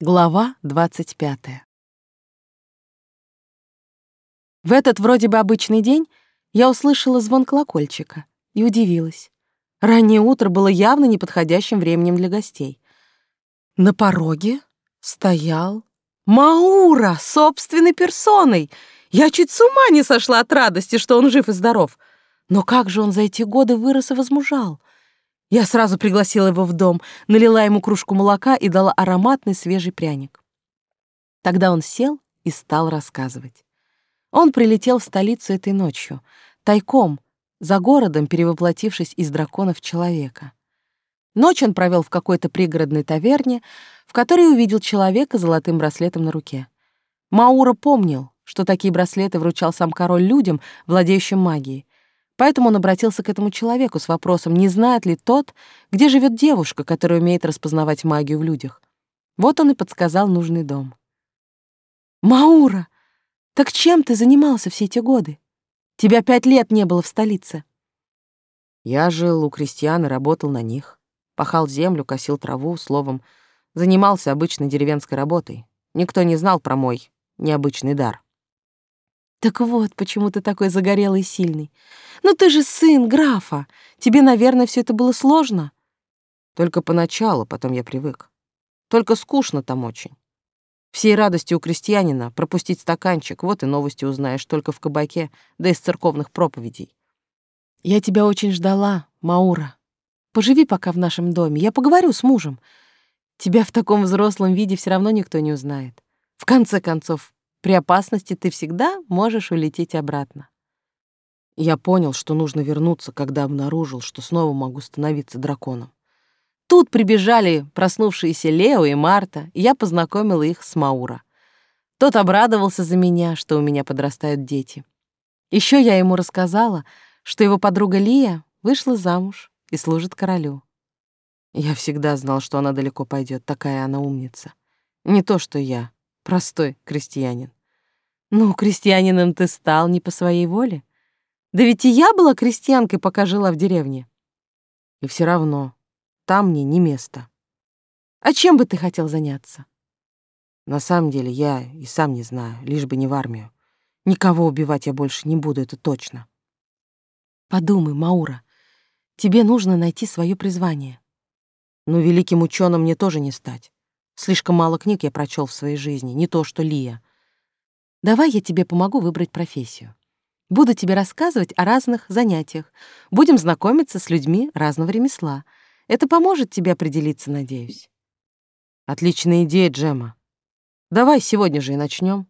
Глава 25. В этот вроде бы обычный день я услышала звон колокольчика и удивилась. Раннее утро было явно неподходящим временем для гостей. На пороге стоял Маура собственной персоной. Я чуть с ума не сошла от радости, что он жив и здоров. Но как же он за эти годы вырос и возмужал? Я сразу пригласила его в дом, налила ему кружку молока и дала ароматный свежий пряник. Тогда он сел и стал рассказывать. Он прилетел в столицу этой ночью, тайком, за городом перевоплотившись из дракона в человека. Ночь он провел в какой-то пригородной таверне, в которой увидел человека с золотым браслетом на руке. Маура помнил, что такие браслеты вручал сам король людям, владеющим магией, Поэтому он обратился к этому человеку с вопросом, не знает ли тот, где живет девушка, которая умеет распознавать магию в людях. Вот он и подсказал нужный дом. «Маура, так чем ты занимался все эти годы? Тебя пять лет не было в столице». Я жил у крестьян и работал на них. Пахал землю, косил траву, словом, занимался обычной деревенской работой. Никто не знал про мой необычный дар. Так вот, почему ты такой загорелый и сильный. Ну ты же сын графа. Тебе, наверное, все это было сложно. Только поначалу, потом я привык. Только скучно там очень. Всей радости у крестьянина пропустить стаканчик, вот и новости узнаешь только в кабаке, да из церковных проповедей. Я тебя очень ждала, Маура. Поживи пока в нашем доме, я поговорю с мужем. Тебя в таком взрослом виде все равно никто не узнает. В конце концов, при опасности ты всегда можешь улететь обратно. Я понял, что нужно вернуться, когда обнаружил, что снова могу становиться драконом. Тут прибежали проснувшиеся Лео и Марта, и я познакомила их с Маура. Тот обрадовался за меня, что у меня подрастают дети. Еще я ему рассказала, что его подруга Лия вышла замуж и служит королю. Я всегда знал, что она далеко пойдет, такая она умница. Не то, что я, простой крестьянин. Ну, крестьянином ты стал не по своей воле. Да ведь и я была крестьянкой, пока жила в деревне. И все равно, там мне не место. А чем бы ты хотел заняться? На самом деле я и сам не знаю, лишь бы не в армию. Никого убивать я больше не буду, это точно. Подумай, Маура, тебе нужно найти свое призвание. Но великим ученым мне тоже не стать. Слишком мало книг я прочел в своей жизни, не то что Лия. Давай я тебе помогу выбрать профессию. Буду тебе рассказывать о разных занятиях. Будем знакомиться с людьми разного ремесла. Это поможет тебе определиться, надеюсь. Отличная идея, Джема. Давай сегодня же и начнем.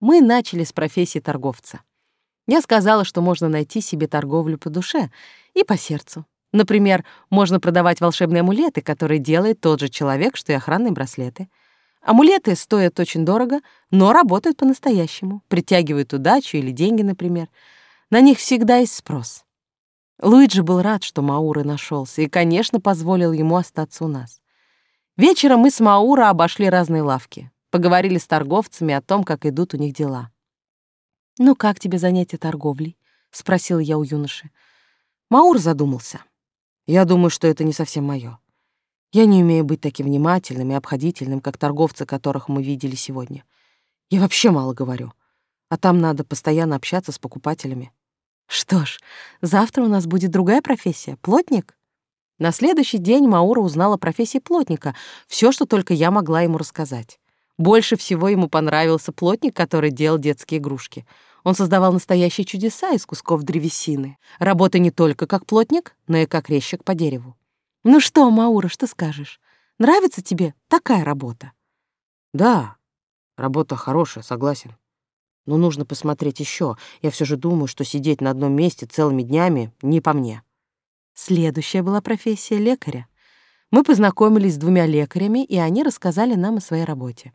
Мы начали с профессии торговца. Я сказала, что можно найти себе торговлю по душе и по сердцу. Например, можно продавать волшебные амулеты, которые делает тот же человек, что и охранные браслеты. Амулеты стоят очень дорого, но работают по-настоящему, притягивают удачу или деньги, например. На них всегда есть спрос. Луиджи был рад, что Маура нашелся, и, конечно, позволил ему остаться у нас. Вечером мы с Маура обошли разные лавки, поговорили с торговцами о том, как идут у них дела. «Ну как тебе занятие торговлей?» — спросил я у юноши. Маур задумался. Я думаю, что это не совсем мое. Я не умею быть таким внимательным и обходительным, как торговцы, которых мы видели сегодня. Я вообще мало говорю. А там надо постоянно общаться с покупателями. Что ж, завтра у нас будет другая профессия — плотник. На следующий день Маура узнала профессии плотника, все, что только я могла ему рассказать. Больше всего ему понравился плотник, который делал детские игрушки — он создавал настоящие чудеса из кусков древесины, работая не только как плотник, но и как резчик по дереву. Ну что, Маура, что скажешь? Нравится тебе такая работа? Да, работа хорошая, согласен. Но нужно посмотреть еще. Я все же думаю, что сидеть на одном месте целыми днями не по мне. Следующая была профессия лекаря. Мы познакомились с двумя лекарями, и они рассказали нам о своей работе.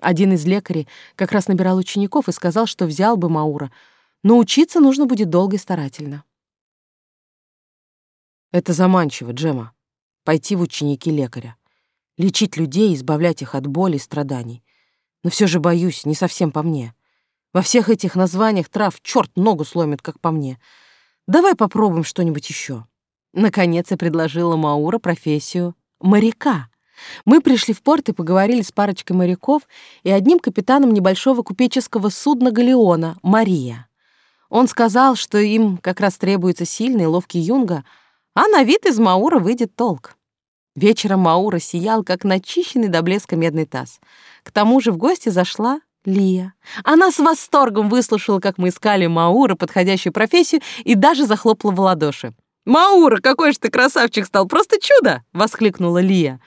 Один из лекарей как раз набирал учеников и сказал, что взял бы Маура, но учиться нужно будет долго и старательно. Это заманчиво, Джема. Пойти в ученики лекаря. Лечить людей, избавлять их от боли и страданий. Но все же боюсь, не совсем по мне. Во всех этих названиях трав черт ногу сломит, как по мне. Давай попробуем что-нибудь еще. Наконец я предложила Маура профессию моряка — Мы пришли в порт и поговорили с парочкой моряков и одним капитаном небольшого купеческого судна «Галеона» Мария. Он сказал, что им как раз требуется сильный ловкий юнга, а на вид из Маура выйдет толк. Вечером Маура сиял, как начищенный до блеска медный таз. К тому же в гости зашла Лия. Она с восторгом выслушала, как мы искали Маура, подходящую профессию, и даже захлопала в ладоши. «Маура, какой же ты красавчик стал! Просто чудо!» — воскликнула Лия.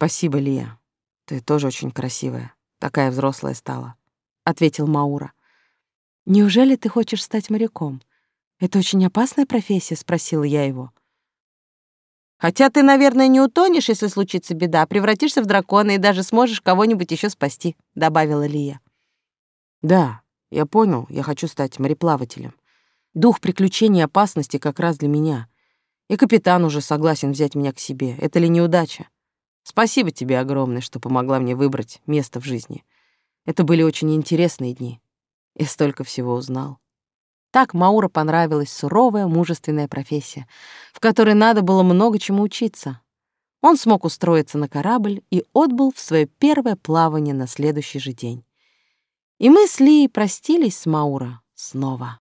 «Спасибо, Лия. Ты тоже очень красивая. Такая взрослая стала», — ответил Маура. «Неужели ты хочешь стать моряком? Это очень опасная профессия?» — спросила я его. «Хотя ты, наверное, не утонешь, если случится беда, превратишься в дракона и даже сможешь кого-нибудь еще спасти», — добавила Лия. «Да, я понял, я хочу стать мореплавателем. Дух приключений и опасности как раз для меня. И капитан уже согласен взять меня к себе. Это ли неудача? Спасибо тебе огромное, что помогла мне выбрать место в жизни. Это были очень интересные дни. Я столько всего узнал. Так Маура понравилась суровая, мужественная профессия, в которой надо было много чему учиться. Он смог устроиться на корабль и отбыл в свое первое плавание на следующий же день. И мы с Лией простились с Маура снова.